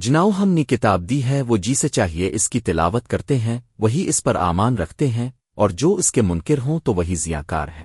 جناؤ ہم نے کتاب دی ہے، وہ جی سے چاہیے اس کی تلاوت کرتے ہیں، وہی اس پر آمان رکھتے ہیں، اور جو اس کے منکر ہوں تو وہی زیاں کار ہے